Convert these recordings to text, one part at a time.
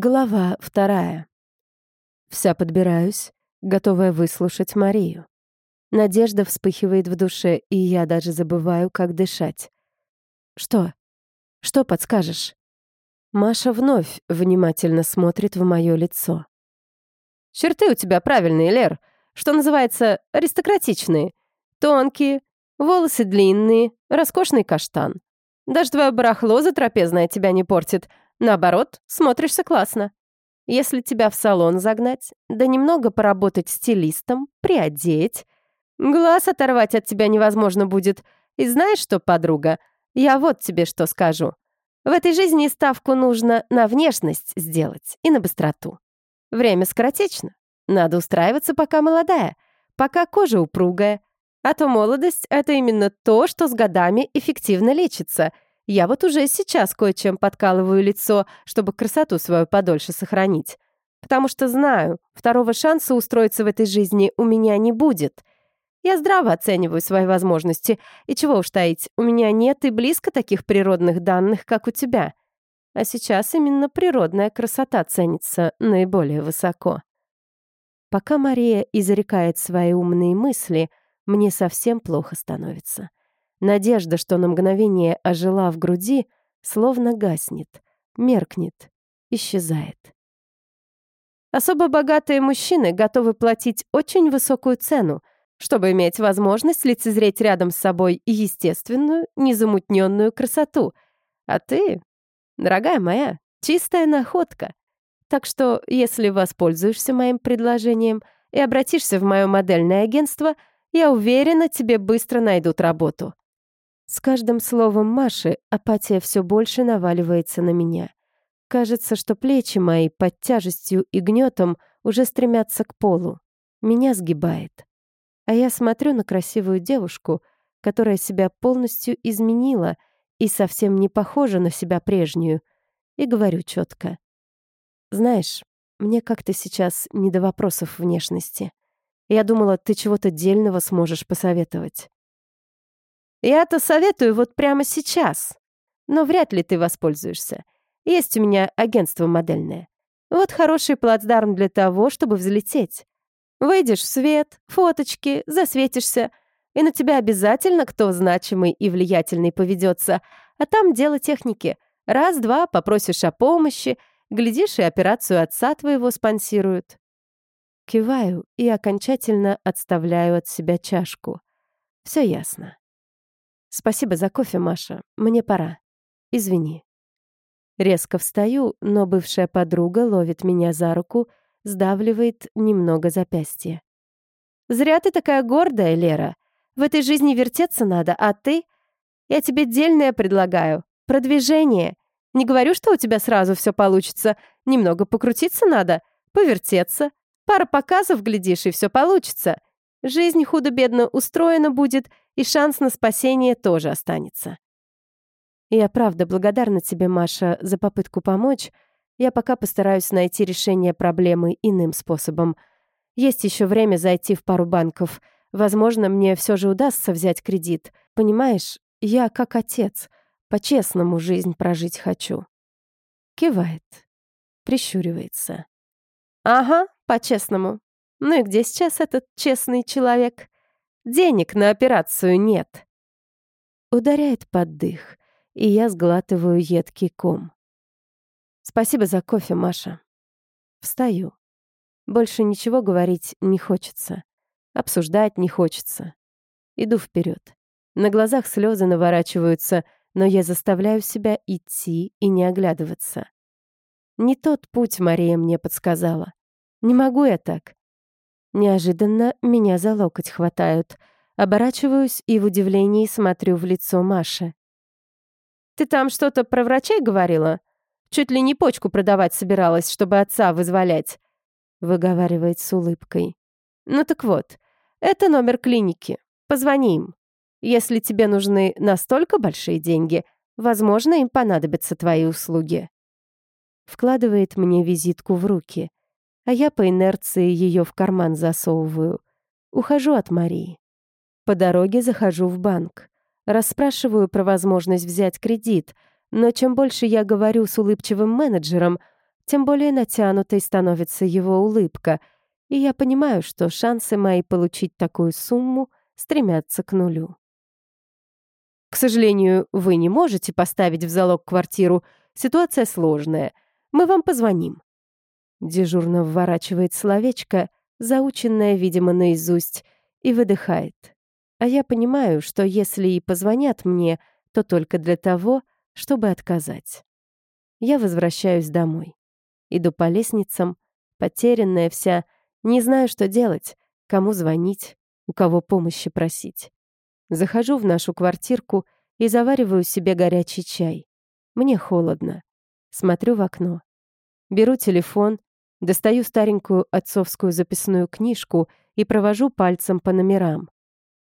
Глава вторая. Вся подбираюсь, готовая выслушать Марию. Надежда вспыхивает в душе, и я даже забываю, как дышать. «Что? Что подскажешь?» Маша вновь внимательно смотрит в мое лицо. «Черты у тебя правильные, Лер. Что называется, аристократичные. Тонкие, волосы длинные, роскошный каштан. Даже твое барахло затрапезное тебя не портит, Наоборот, смотришься классно. Если тебя в салон загнать, да немного поработать стилистом, приодеть, глаз оторвать от тебя невозможно будет. И знаешь что, подруга, я вот тебе что скажу. В этой жизни ставку нужно на внешность сделать и на быстроту. Время скоротечно. Надо устраиваться, пока молодая, пока кожа упругая. А то молодость — это именно то, что с годами эффективно лечится — я вот уже сейчас кое-чем подкалываю лицо, чтобы красоту свою подольше сохранить. Потому что знаю, второго шанса устроиться в этой жизни у меня не будет. Я здраво оцениваю свои возможности, и чего уж таить, у меня нет и близко таких природных данных, как у тебя. А сейчас именно природная красота ценится наиболее высоко. Пока Мария изрекает свои умные мысли, мне совсем плохо становится. Надежда, что на мгновение ожила в груди, словно гаснет, меркнет, исчезает. Особо богатые мужчины готовы платить очень высокую цену, чтобы иметь возможность лицезреть рядом с собой естественную, незамутненную красоту. А ты, дорогая моя, чистая находка. Так что, если воспользуешься моим предложением и обратишься в мое модельное агентство, я уверена, тебе быстро найдут работу. С каждым словом Маши апатия все больше наваливается на меня. Кажется, что плечи мои под тяжестью и гнетом уже стремятся к полу. Меня сгибает. А я смотрю на красивую девушку, которая себя полностью изменила и совсем не похожа на себя прежнюю, и говорю четко. «Знаешь, мне как-то сейчас не до вопросов внешности. Я думала, ты чего-то дельного сможешь посоветовать». Я-то советую вот прямо сейчас. Но вряд ли ты воспользуешься. Есть у меня агентство модельное. Вот хороший плацдарм для того, чтобы взлететь. Выйдешь в свет, фоточки, засветишься, и на тебя обязательно кто значимый и влиятельный поведется. А там дело техники. Раз-два попросишь о помощи, глядишь, и операцию отца твоего спонсируют. Киваю и окончательно отставляю от себя чашку. Все ясно. «Спасибо за кофе, Маша. Мне пора. Извини». Резко встаю, но бывшая подруга ловит меня за руку, сдавливает немного запястье. «Зря ты такая гордая, Лера. В этой жизни вертеться надо, а ты? Я тебе дельное предлагаю. Продвижение. Не говорю, что у тебя сразу все получится. Немного покрутиться надо, повертеться. Пара показов, глядишь, и все получится. Жизнь худо-бедно устроена будет, и шанс на спасение тоже останется. Я правда благодарна тебе, Маша, за попытку помочь. Я пока постараюсь найти решение проблемы иным способом. Есть еще время зайти в пару банков. Возможно, мне все же удастся взять кредит. Понимаешь, я как отец. По-честному жизнь прожить хочу. Кивает. Прищуривается. Ага, по-честному. Ну и где сейчас этот честный человек? Денег на операцию нет. Ударяет под дых, и я сглатываю едкий ком. Спасибо за кофе, Маша. Встаю. Больше ничего говорить не хочется. Обсуждать не хочется. Иду вперед. На глазах слезы наворачиваются, но я заставляю себя идти и не оглядываться. Не тот путь Мария мне подсказала. Не могу я так. Неожиданно меня за локоть хватают. Оборачиваюсь и в удивлении смотрю в лицо Маши. «Ты там что-то про врачей говорила? Чуть ли не почку продавать собиралась, чтобы отца вызволять», — выговаривает с улыбкой. «Ну так вот, это номер клиники. Позвони им. Если тебе нужны настолько большие деньги, возможно, им понадобятся твои услуги». Вкладывает мне визитку в руки а я по инерции ее в карман засовываю. Ухожу от Марии. По дороге захожу в банк. Расспрашиваю про возможность взять кредит, но чем больше я говорю с улыбчивым менеджером, тем более натянутой становится его улыбка, и я понимаю, что шансы мои получить такую сумму стремятся к нулю. К сожалению, вы не можете поставить в залог квартиру. Ситуация сложная. Мы вам позвоним. Дежурно вворачивает словечко, заученное, видимо, наизусть, и выдыхает. А я понимаю, что если и позвонят мне, то только для того, чтобы отказать. Я возвращаюсь домой. Иду по лестницам, потерянная вся, не знаю, что делать, кому звонить, у кого помощи просить. Захожу в нашу квартирку и завариваю себе горячий чай. Мне холодно. Смотрю в окно. Беру телефон, достаю старенькую отцовскую записную книжку и провожу пальцем по номерам.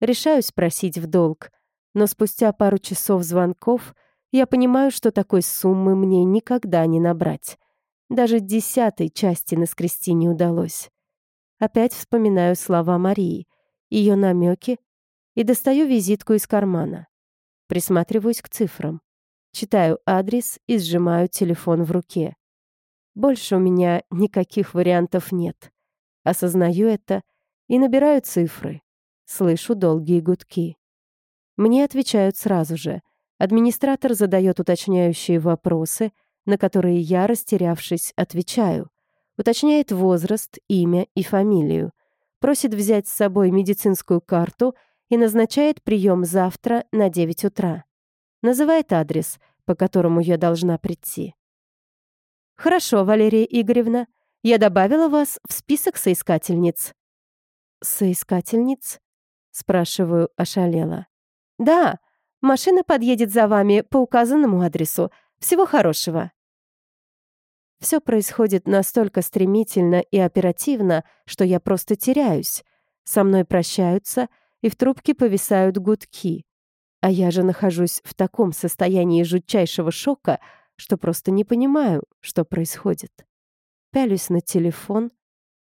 Решаю спросить в долг, но спустя пару часов звонков я понимаю, что такой суммы мне никогда не набрать. Даже десятой части наскрести не удалось. Опять вспоминаю слова Марии, ее намеки и достаю визитку из кармана. Присматриваюсь к цифрам. Читаю адрес и сжимаю телефон в руке. Больше у меня никаких вариантов нет. Осознаю это и набираю цифры. Слышу долгие гудки. Мне отвечают сразу же. Администратор задает уточняющие вопросы, на которые я, растерявшись, отвечаю. Уточняет возраст, имя и фамилию. Просит взять с собой медицинскую карту и назначает прием завтра на 9 утра. Называет адрес, по которому я должна прийти. «Хорошо, Валерия Игоревна, я добавила вас в список соискательниц». «Соискательниц?» — спрашиваю ошалела. «Да, машина подъедет за вами по указанному адресу. Всего хорошего». Все происходит настолько стремительно и оперативно, что я просто теряюсь. Со мной прощаются, и в трубке повисают гудки. А я же нахожусь в таком состоянии жутчайшего шока, что просто не понимаю, что происходит. Пялюсь на телефон,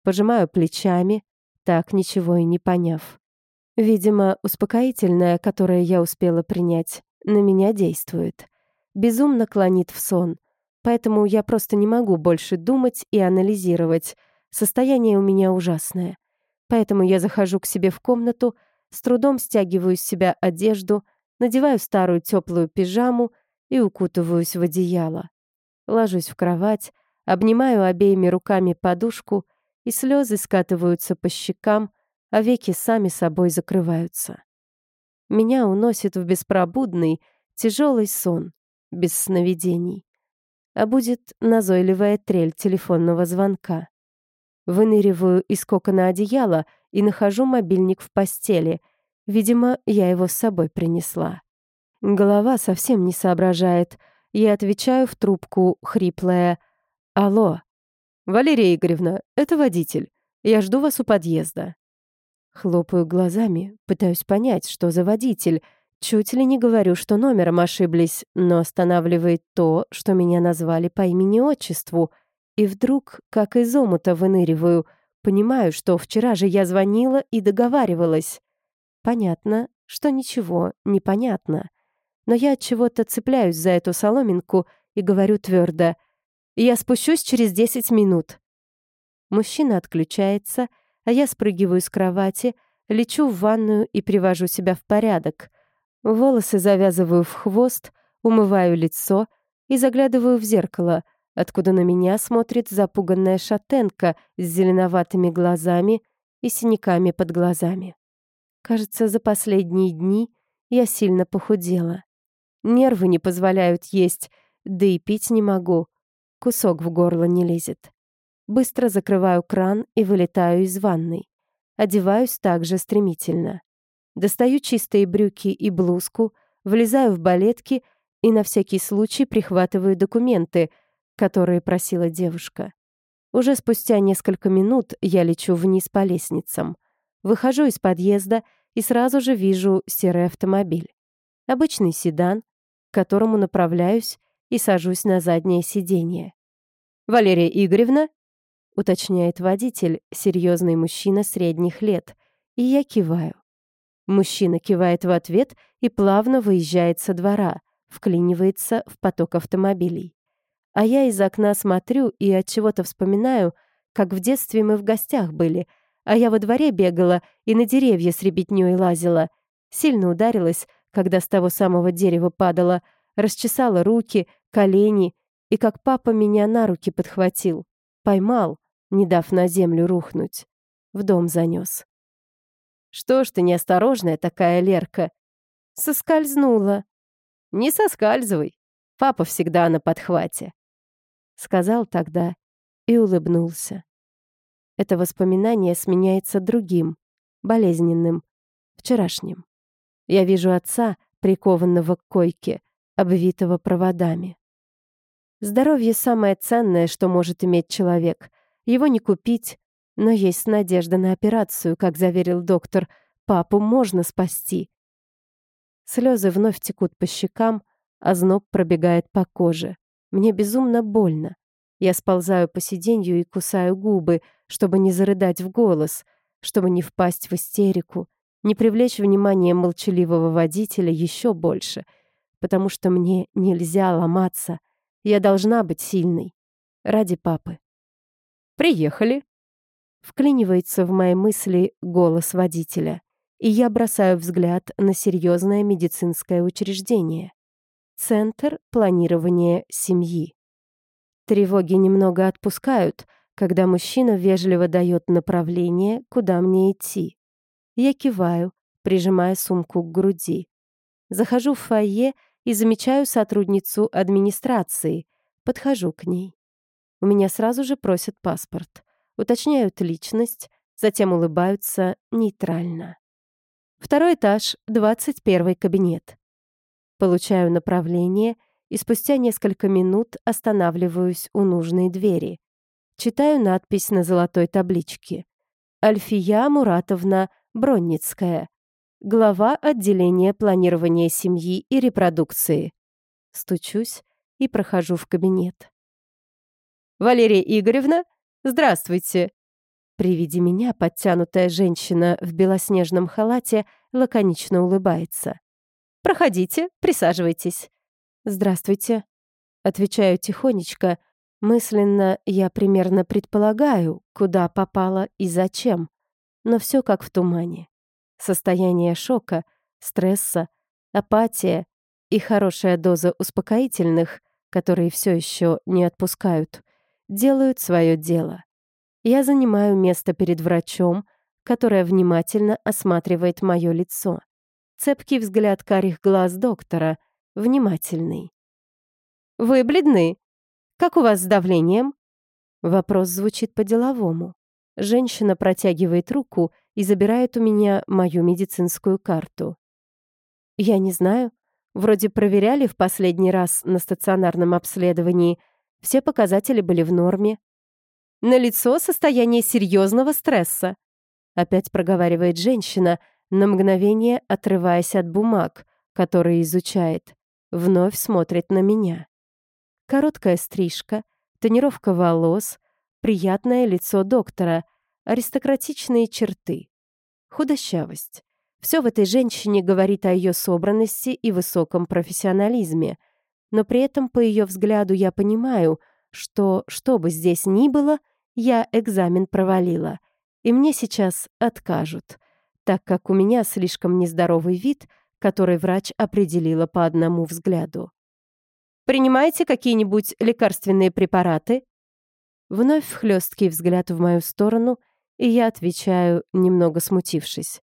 пожимаю плечами, так ничего и не поняв. Видимо, успокоительное, которое я успела принять, на меня действует. Безумно клонит в сон, поэтому я просто не могу больше думать и анализировать. Состояние у меня ужасное. Поэтому я захожу к себе в комнату, с трудом стягиваю с себя одежду, надеваю старую теплую пижаму и укутываюсь в одеяло. Ложусь в кровать, обнимаю обеими руками подушку, и слезы скатываются по щекам, а веки сами собой закрываются. Меня уносит в беспробудный, тяжелый сон, без сновидений. А будет назойливая трель телефонного звонка. Выныриваю из кокона одеяла и нахожу мобильник в постели. Видимо, я его с собой принесла. Голова совсем не соображает. Я отвечаю в трубку, хриплая «Алло». «Валерия Игоревна, это водитель. Я жду вас у подъезда». Хлопаю глазами, пытаюсь понять, что за водитель. Чуть ли не говорю, что номером ошиблись, но останавливает то, что меня назвали по имени-отчеству — и вдруг, как из омута выныриваю, понимаю, что вчера же я звонила и договаривалась. Понятно, что ничего не понятно. Но я от чего-то цепляюсь за эту соломинку и говорю твердо: "Я спущусь через 10 минут". Мужчина отключается, а я спрыгиваю с кровати, лечу в ванную и привожу себя в порядок. Волосы завязываю в хвост, умываю лицо и заглядываю в зеркало, откуда на меня смотрит запуганная шатенка с зеленоватыми глазами и синяками под глазами. Кажется, за последние дни я сильно похудела. Нервы не позволяют есть, да и пить не могу. Кусок в горло не лезет. Быстро закрываю кран и вылетаю из ванной. Одеваюсь также стремительно. Достаю чистые брюки и блузку, влезаю в балетки и на всякий случай прихватываю документы — которые просила девушка. Уже спустя несколько минут я лечу вниз по лестницам. Выхожу из подъезда и сразу же вижу серый автомобиль. Обычный седан, к которому направляюсь и сажусь на заднее сиденье. «Валерия Игоревна?» — уточняет водитель, серьезный мужчина средних лет, и я киваю. Мужчина кивает в ответ и плавно выезжает со двора, вклинивается в поток автомобилей. А я из окна смотрю и от чего-то вспоминаю, как в детстве мы в гостях были, а я во дворе бегала и на деревья с ребятнёй лазила. Сильно ударилась, когда с того самого дерева падала, расчесала руки, колени, и как папа меня на руки подхватил, поймал, не дав на землю рухнуть, в дом занёс. «Что ж ты неосторожная такая, Лерка?» «Соскользнула». «Не соскальзывай, папа всегда на подхвате», — сказал тогда и улыбнулся. Это воспоминание сменяется другим, болезненным, вчерашним. Я вижу отца, прикованного к койке, обвитого проводами. Здоровье — самое ценное, что может иметь человек. Его не купить, но есть надежда на операцию, как заверил доктор. Папу можно спасти. Слезы вновь текут по щекам, а зноб пробегает по коже. Мне безумно больно. Я сползаю по сиденью и кусаю губы, чтобы не зарыдать в голос, чтобы не впасть в истерику, не привлечь внимание молчаливого водителя еще больше, потому что мне нельзя ломаться. Я должна быть сильной. Ради папы. «Приехали», — вклинивается в мои мысли голос водителя, и я бросаю взгляд на серьезное медицинское учреждение. Центр планирования семьи. Тревоги немного отпускают, когда мужчина вежливо дает направление, куда мне идти. Я киваю, прижимая сумку к груди. Захожу в фойе и замечаю сотрудницу администрации. Подхожу к ней. У меня сразу же просят паспорт. Уточняют личность, затем улыбаются нейтрально. Второй этаж, 21 кабинет. Получаю направление и спустя несколько минут останавливаюсь у нужной двери. Читаю надпись на золотой табличке. Альфия Муратовна Бронницкая, глава отделения планирования семьи и репродукции. Стучусь и прохожу в кабинет. «Валерия Игоревна, здравствуйте!» При виде меня подтянутая женщина в белоснежном халате лаконично улыбается. «Проходите, присаживайтесь». «Здравствуйте», — отвечаю тихонечко. Мысленно я примерно предполагаю, куда попала и зачем но все как в тумане. Состояние шока, стресса, апатия и хорошая доза успокоительных, которые все еще не отпускают, делают свое дело. Я занимаю место перед врачом, которая внимательно осматривает мое лицо. Цепкий взгляд карих глаз доктора, внимательный. «Вы бледны. Как у вас с давлением?» Вопрос звучит по-деловому. Женщина протягивает руку и забирает у меня мою медицинскую карту. Я не знаю. Вроде проверяли в последний раз на стационарном обследовании. Все показатели были в норме. На лицо состояние серьезного стресса. Опять проговаривает женщина, на мгновение отрываясь от бумаг, которые изучает. Вновь смотрит на меня. Короткая стрижка, тонировка волос, приятное лицо доктора, аристократичные черты, худощавость. Все в этой женщине говорит о ее собранности и высоком профессионализме, но при этом по ее взгляду я понимаю, что, что бы здесь ни было, я экзамен провалила, и мне сейчас откажут, так как у меня слишком нездоровый вид, который врач определила по одному взгляду. «Принимаете какие-нибудь лекарственные препараты?» Вновь хлесткий взгляд в мою сторону, и я отвечаю, немного смутившись.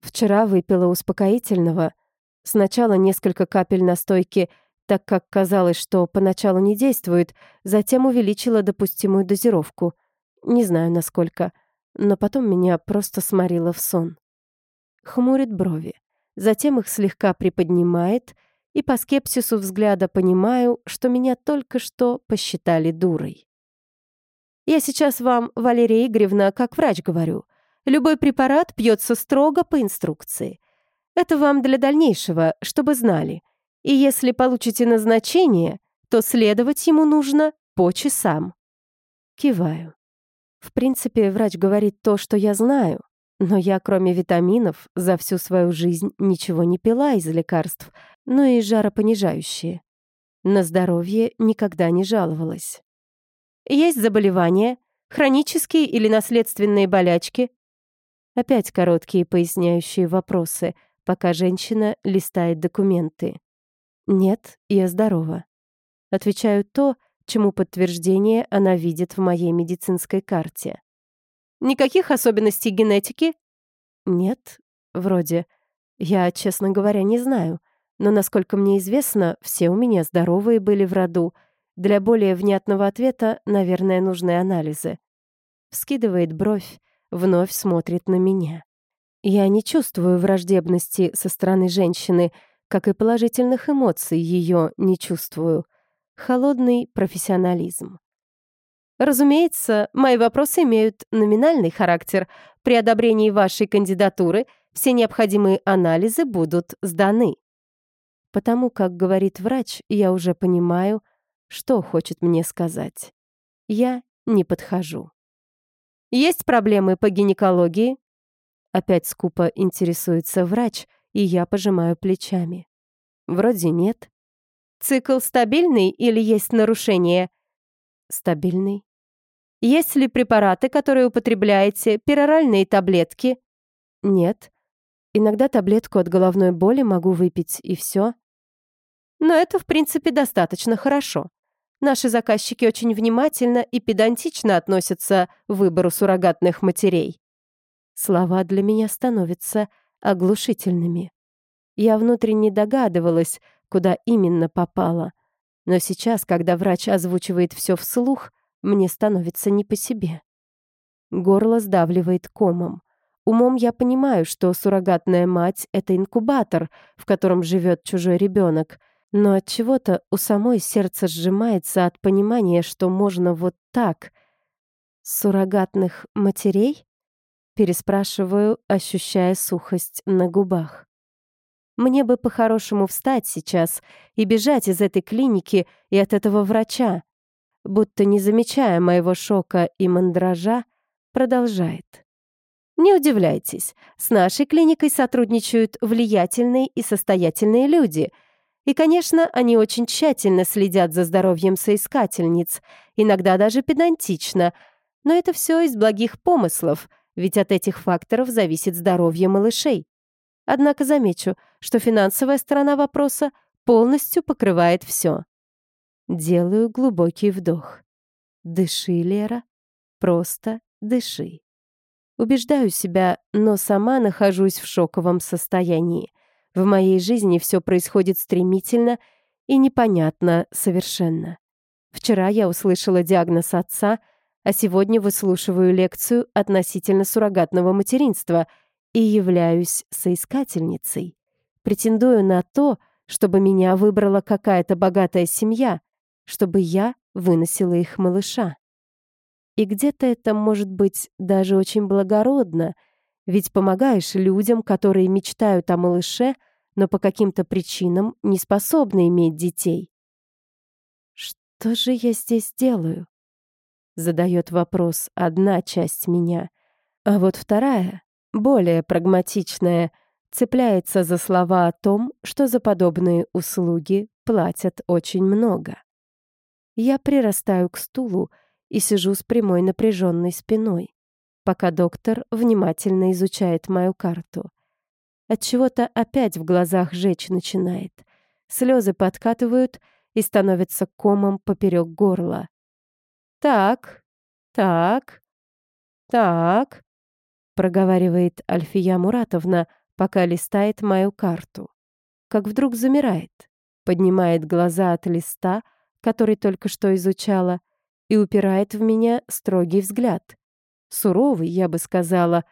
Вчера выпила успокоительного. Сначала несколько капель настойки, так как казалось, что поначалу не действует, затем увеличила допустимую дозировку. Не знаю, насколько, но потом меня просто сморило в сон. Хмурит брови, затем их слегка приподнимает, и по скепсису взгляда понимаю, что меня только что посчитали дурой. Я сейчас вам, Валерия Игоревна, как врач говорю. Любой препарат пьется строго по инструкции. Это вам для дальнейшего, чтобы знали. И если получите назначение, то следовать ему нужно по часам. Киваю. В принципе, врач говорит то, что я знаю, но я, кроме витаминов, за всю свою жизнь ничего не пила из лекарств, ну и жаропонижающие. На здоровье никогда не жаловалась. Есть заболевания, хронические или наследственные болячки? Опять короткие поясняющие вопросы, пока женщина листает документы. Нет, я здорова. Отвечаю то, чему подтверждение она видит в моей медицинской карте. Никаких особенностей генетики? Нет, вроде. Я, честно говоря, не знаю. Но, насколько мне известно, все у меня здоровые были в роду. Для более внятного ответа, наверное, нужны анализы. Вскидывает бровь, вновь смотрит на меня. Я не чувствую враждебности со стороны женщины, как и положительных эмоций ее не чувствую. Холодный профессионализм. Разумеется, мои вопросы имеют номинальный характер. При одобрении вашей кандидатуры все необходимые анализы будут сданы. Потому как говорит врач, я уже понимаю, что хочет мне сказать. Я не подхожу. Есть проблемы по гинекологии? Опять скупо интересуется врач, и я пожимаю плечами. Вроде нет. Цикл стабильный или есть нарушения? Стабильный. Есть ли препараты, которые употребляете, пероральные таблетки? Нет. Иногда таблетку от головной боли могу выпить, и все. Но это, в принципе, достаточно хорошо. Наши заказчики очень внимательно и педантично относятся к выбору суррогатных матерей. Слова для меня становятся оглушительными. Я внутренне догадывалась, куда именно попала. Но сейчас, когда врач озвучивает все вслух, мне становится не по себе. Горло сдавливает комом. Умом я понимаю, что суррогатная мать — это инкубатор, в котором живет чужой ребенок, но от чего-то у самой сердце сжимается от понимания, что можно вот так. Суррогатных матерей? Переспрашиваю, ощущая сухость на губах. Мне бы по-хорошему встать сейчас и бежать из этой клиники и от этого врача. Будто не замечая моего шока и мандража, продолжает. Не удивляйтесь, с нашей клиникой сотрудничают влиятельные и состоятельные люди. И, конечно, они очень тщательно следят за здоровьем соискательниц, иногда даже педантично. Но это все из благих помыслов, ведь от этих факторов зависит здоровье малышей. Однако замечу, что финансовая сторона вопроса полностью покрывает все. Делаю глубокий вдох. Дыши, Лера. Просто дыши. Убеждаю себя, но сама нахожусь в шоковом состоянии. В моей жизни все происходит стремительно и непонятно совершенно. Вчера я услышала диагноз отца, а сегодня выслушиваю лекцию относительно суррогатного материнства — и являюсь соискательницей. Претендую на то, чтобы меня выбрала какая-то богатая семья, чтобы я выносила их малыша. И где-то это может быть даже очень благородно, ведь помогаешь людям, которые мечтают о малыше, но по каким-то причинам не способны иметь детей. «Что же я здесь делаю?» Задает вопрос одна часть меня, а вот вторая более прагматичная, цепляется за слова о том, что за подобные услуги платят очень много. Я прирастаю к стулу и сижу с прямой напряженной спиной, пока доктор внимательно изучает мою карту. От чего-то опять в глазах жечь начинает. Слезы подкатывают и становятся комом поперек горла. Так, так, так проговаривает Альфия Муратовна, пока листает мою карту. Как вдруг замирает, поднимает глаза от листа, который только что изучала, и упирает в меня строгий взгляд. Суровый, я бы сказала,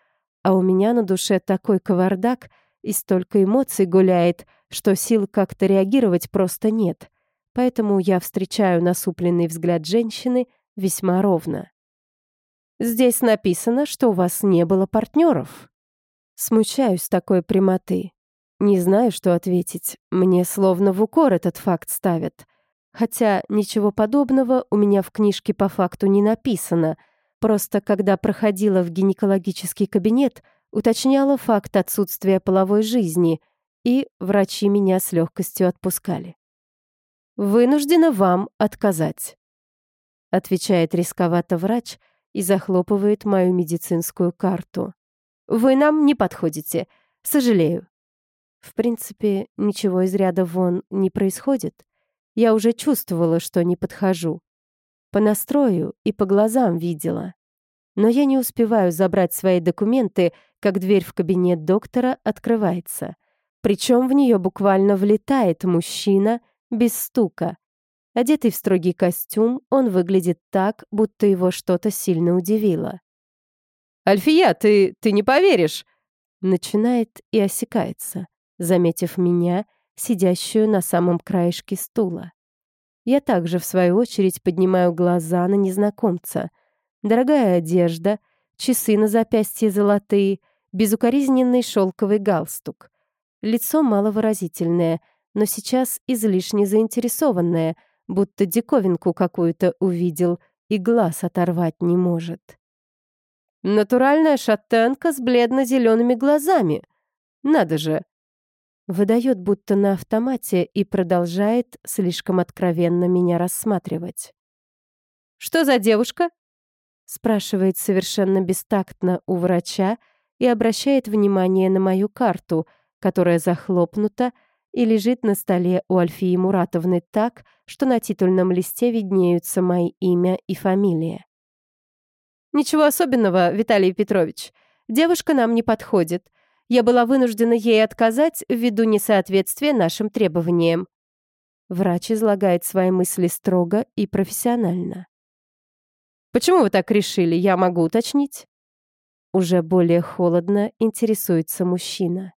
а у меня на душе такой кавардак и столько эмоций гуляет, что сил как-то реагировать просто нет. Поэтому я встречаю насупленный взгляд женщины весьма ровно. Здесь написано, что у вас не было партнеров. Смущаюсь такой прямоты. Не знаю, что ответить. Мне словно в укор этот факт ставят. Хотя ничего подобного у меня в книжке по факту не написано. Просто когда проходила в гинекологический кабинет, уточняла факт отсутствия половой жизни, и врачи меня с легкостью отпускали. вынуждена вам отказать», отвечает рисковато врач и захлопывает мою медицинскую карту. «Вы нам не подходите. Сожалею». В принципе, ничего из ряда вон не происходит. Я уже чувствовала, что не подхожу. По настрою и по глазам видела. Но я не успеваю забрать свои документы, как дверь в кабинет доктора открывается. Причем в нее буквально влетает мужчина без стука. Одетый в строгий костюм, он выглядит так, будто его что-то сильно удивило. «Альфия, ты, ты не поверишь!» Начинает и осекается, заметив меня, сидящую на самом краешке стула. Я также, в свою очередь, поднимаю глаза на незнакомца. Дорогая одежда, часы на запястье золотые, безукоризненный шелковый галстук. Лицо маловыразительное, но сейчас излишне заинтересованное, будто диковинку какую-то увидел и глаз оторвать не может. «Натуральная шатенка с бледно-зелеными глазами. Надо же, Выдает будто на автомате и продолжает слишком откровенно меня рассматривать. «Что за девушка?» Спрашивает совершенно бестактно у врача и обращает внимание на мою карту, которая захлопнута и лежит на столе у Альфии Муратовны так, что на титульном листе виднеются мои имя и фамилия. «Ничего особенного, Виталий Петрович. Девушка нам не подходит. Я была вынуждена ей отказать ввиду несоответствия нашим требованиям. Врач излагает свои мысли строго и профессионально. «Почему вы так решили? Я могу уточнить?» Уже более холодно интересуется мужчина.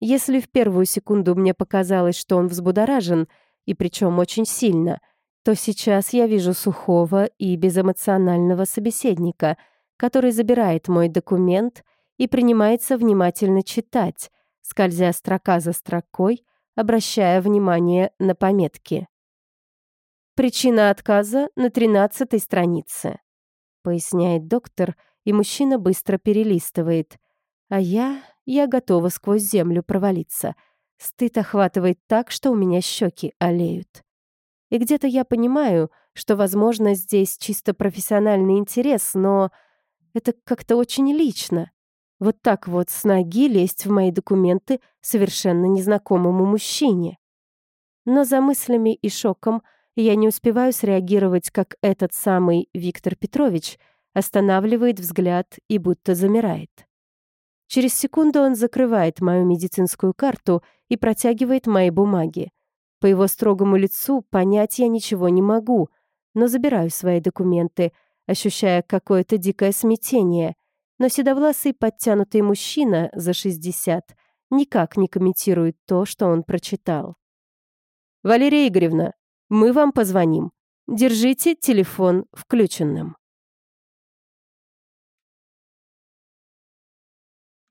Если в первую секунду мне показалось, что он взбудоражен, и причем очень сильно, то сейчас я вижу сухого и безэмоционального собеседника, который забирает мой документ и принимается внимательно читать, скользя строка за строкой, обращая внимание на пометки. «Причина отказа на тринадцатой странице», — поясняет доктор, и мужчина быстро перелистывает. А я... я готова сквозь землю провалиться. Стыд охватывает так, что у меня щеки олеют. И где-то я понимаю, что, возможно, здесь чисто профессиональный интерес, но это как-то очень лично. Вот так вот с ноги лезть в мои документы совершенно незнакомому мужчине. Но за мыслями и шоком я не успеваю среагировать, как этот самый Виктор Петрович останавливает взгляд и будто замирает. Через секунду он закрывает мою медицинскую карту и протягивает мои бумаги. По его строгому лицу понять я ничего не могу, но забираю свои документы, ощущая какое-то дикое смятение, но седовласый подтянутый мужчина за 60 никак не комментирует то, что он прочитал. «Валерия Игоревна, мы вам позвоним. Держите телефон включенным».